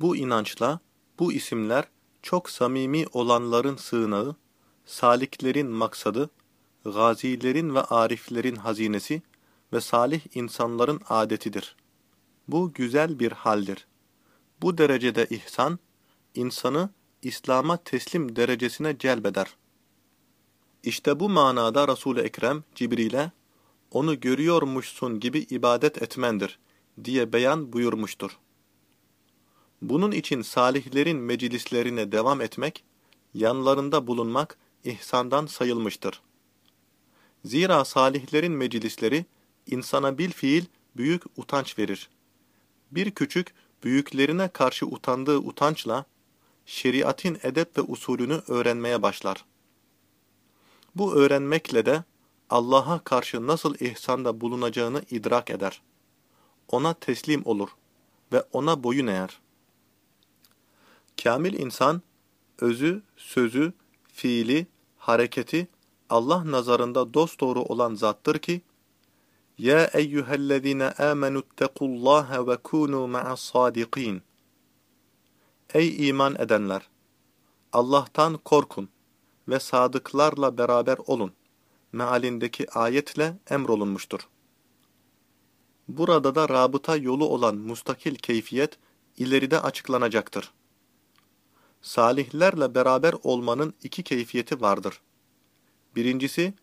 Bu inançla bu isimler çok samimi olanların sığınağı, saliklerin maksadı, gazilerin ve ariflerin hazinesi ve salih insanların adetidir. Bu güzel bir haldir. Bu derecede ihsan, insanı İslam'a teslim derecesine celbeder. İşte bu manada Resul-i Ekrem Cibril'e onu görüyormuşsun gibi ibadet etmendir diye beyan buyurmuştur. Bunun için salihlerin meclislerine devam etmek, yanlarında bulunmak ihsandan sayılmıştır. Zira salihlerin meclisleri insana bil fiil büyük utanç verir. Bir küçük büyüklerine karşı utandığı utançla şeriatin edep ve usulünü öğrenmeye başlar. Bu öğrenmekle de Allah'a karşı nasıl ihsanda bulunacağını idrak eder. Ona teslim olur ve ona boyun eğer. Kamil insan, özü, sözü, fiili, hareketi Allah nazarında dosdoğru olan zattır ki, Ya eyyühellezine amenüttekullâhe ve kûnû ma'as sâdikîn. Ey iman edenler! Allah'tan korkun ve sadıklarla beraber olun. Mealindeki ayetle emrolunmuştur. Burada da rabıta yolu olan mustakil keyfiyet ileride açıklanacaktır. Salihlerle beraber olmanın iki keyfiyeti vardır. Birincisi,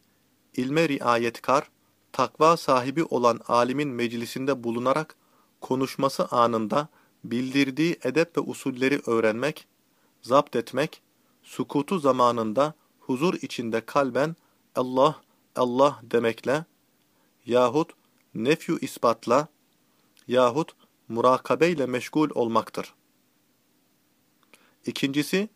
ilme riayetkar, takva sahibi olan alimin meclisinde bulunarak konuşması anında bildirdiği edep ve usulleri öğrenmek, zapt etmek, sukutu zamanında huzur içinde kalben Allah, Allah demekle yahut nefyu ispatla yahut murakabeyle meşgul olmaktır. İkincisi,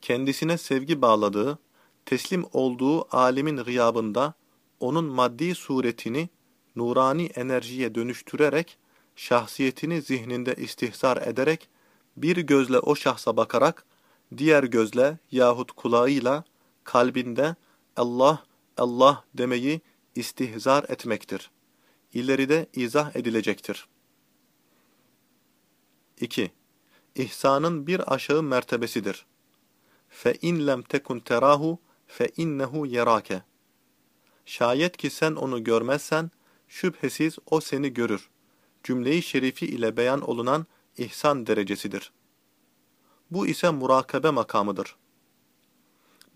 kendisine sevgi bağladığı, teslim olduğu alimin gıyabında onun maddi suretini nurani enerjiye dönüştürerek, şahsiyetini zihninde istihzar ederek, bir gözle o şahsa bakarak, diğer gözle yahut kulağıyla kalbinde Allah, Allah demeyi istihzar etmektir. İleride izah edilecektir. 2. İhsanın bir aşağı mertebesidir. Fe in lem tekun terahu fe innehu yerake. Şayet ki sen onu görmezsen şüphesiz o seni görür. Cümleyi şerifi ile beyan olunan ihsan derecesidir. Bu ise murakabe makamıdır.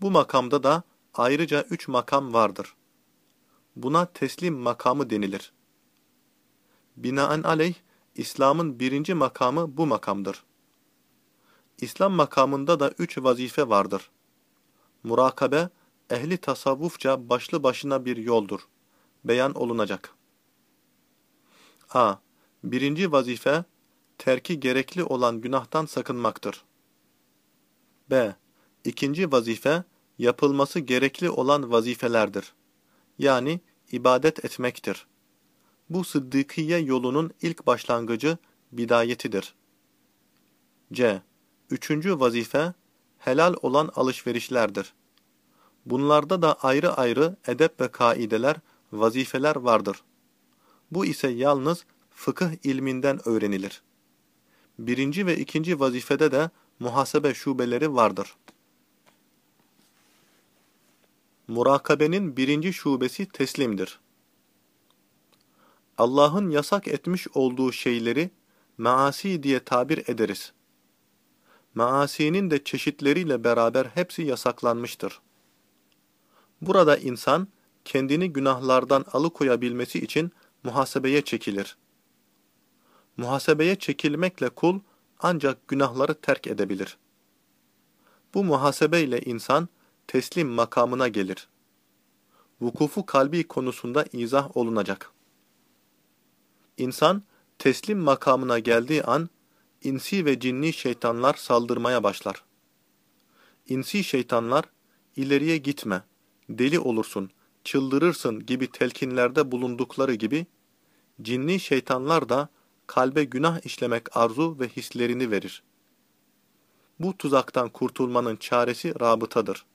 Bu makamda da ayrıca üç makam vardır. Buna teslim makamı denilir. Binaenaleyh, İslam'ın birinci makamı bu makamdır. İslam makamında da üç vazife vardır. Murakabe, ehli tasavvufça başlı başına bir yoldur. Beyan olunacak. A. Birinci vazife, terki gerekli olan günahtan sakınmaktır. B. İkinci vazife, yapılması gerekli olan vazifelerdir. Yani ibadet etmektir. Bu sıddıkiye yolunun ilk başlangıcı, bidayetidir. C. Üçüncü vazife, helal olan alışverişlerdir. Bunlarda da ayrı ayrı edep ve kaideler, vazifeler vardır. Bu ise yalnız fıkıh ilminden öğrenilir. Birinci ve ikinci vazifede de muhasebe şubeleri vardır. Murakabenin birinci şubesi teslimdir. Allah'ın yasak etmiş olduğu şeyleri maasi diye tabir ederiz. Maasinin de çeşitleriyle beraber hepsi yasaklanmıştır. Burada insan kendini günahlardan alıkoyabilmesi için muhasebeye çekilir. Muhasebeye çekilmekle kul ancak günahları terk edebilir. Bu muhasebeyle insan teslim makamına gelir. Vukufu kalbi konusunda izah olunacak. İnsan teslim makamına geldiği an insi ve cinni şeytanlar saldırmaya başlar. İnsi şeytanlar ileriye gitme, deli olursun, çıldırırsın gibi telkinlerde bulundukları gibi cinni şeytanlar da kalbe günah işlemek arzu ve hislerini verir. Bu tuzaktan kurtulmanın çaresi rabıtadır.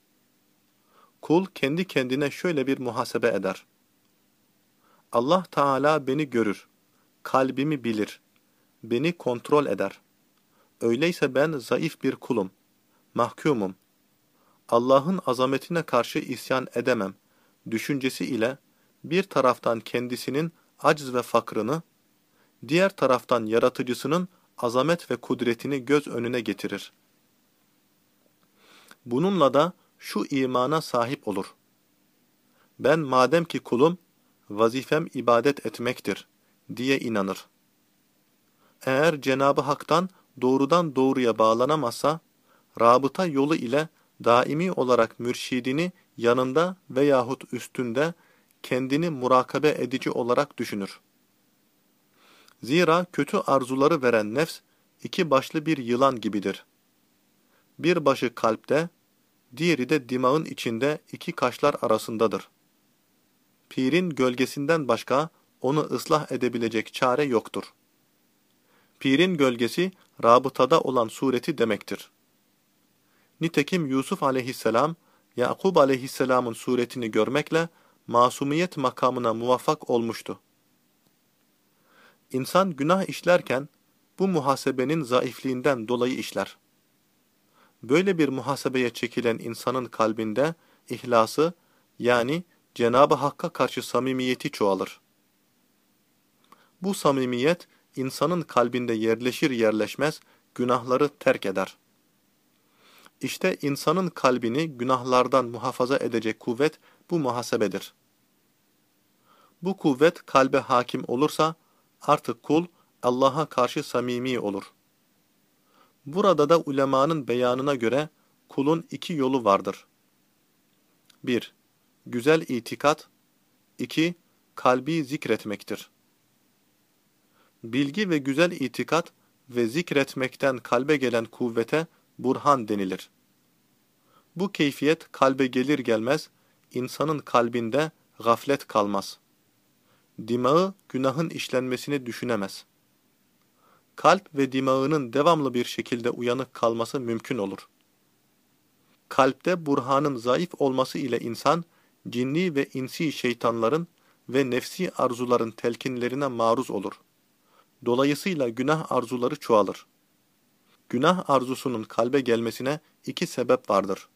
Kul kendi kendine şöyle bir muhasebe eder. Allah Teala beni görür, kalbimi bilir, beni kontrol eder. Öyleyse ben zayıf bir kulum, mahkumum. Allah'ın azametine karşı isyan edemem düşüncesi ile bir taraftan kendisinin aciz ve fakrını, diğer taraftan yaratıcısının azamet ve kudretini göz önüne getirir. Bununla da şu imana sahip olur. Ben madem ki kulum, vazifem ibadet etmektir diye inanır. Eğer Cenabı Hak'tan doğrudan doğruya bağlanamazsa, rabıta yolu ile daimi olarak mürşidini yanında veyahut üstünde kendini murakabe edici olarak düşünür. Zira kötü arzuları veren nefs, iki başlı bir yılan gibidir. Bir başı kalpte, diğeri de dimağın içinde iki kaşlar arasındadır. Pirin gölgesinden başka onu ıslah edebilecek çare yoktur. Pirin gölgesi, rabıtada olan sureti demektir. Nitekim Yusuf aleyhisselam, Yakub aleyhisselamın suretini görmekle masumiyet makamına muvaffak olmuştu. İnsan günah işlerken bu muhasebenin zayıfliğinden dolayı işler. Böyle bir muhasebeye çekilen insanın kalbinde ihlası yani Cenab-ı Hakk'a karşı samimiyeti çoğalır. Bu samimiyet insanın kalbinde yerleşir yerleşmez günahları terk eder. İşte insanın kalbini günahlardan muhafaza edecek kuvvet bu muhasebedir. Bu kuvvet kalbe hakim olursa artık kul Allah'a karşı samimi olur. Burada da ulemanın beyanına göre kulun iki yolu vardır. 1. Güzel itikat 2. Kalbi zikretmektir. Bilgi ve güzel itikat ve zikretmekten kalbe gelen kuvvete burhan denilir. Bu keyfiyet kalbe gelir gelmez, insanın kalbinde gaflet kalmaz. Dimağı günahın işlenmesini düşünemez. Kalp ve dimağının devamlı bir şekilde uyanık kalması mümkün olur. Kalpte burhanın zayıf olması ile insan, cinni ve insi şeytanların ve nefsi arzuların telkinlerine maruz olur. Dolayısıyla günah arzuları çoğalır. Günah arzusunun kalbe gelmesine iki sebep vardır.